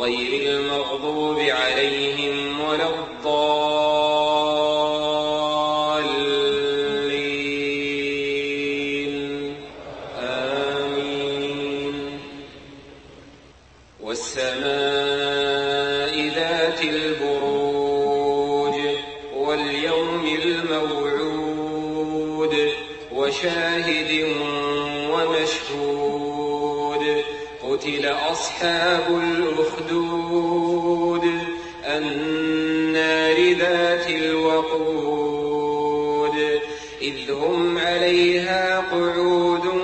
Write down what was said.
غير المغضوب عليهم ولا الضالين. آمين. والسماء ذات البروج واليوم الموعود وشاهد ومشهود. قتل أصحاب الأخدود النار ذات الوقود إذ هم عليها قعود